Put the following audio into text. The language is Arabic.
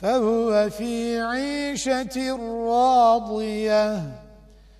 فهو في عيشة راضية.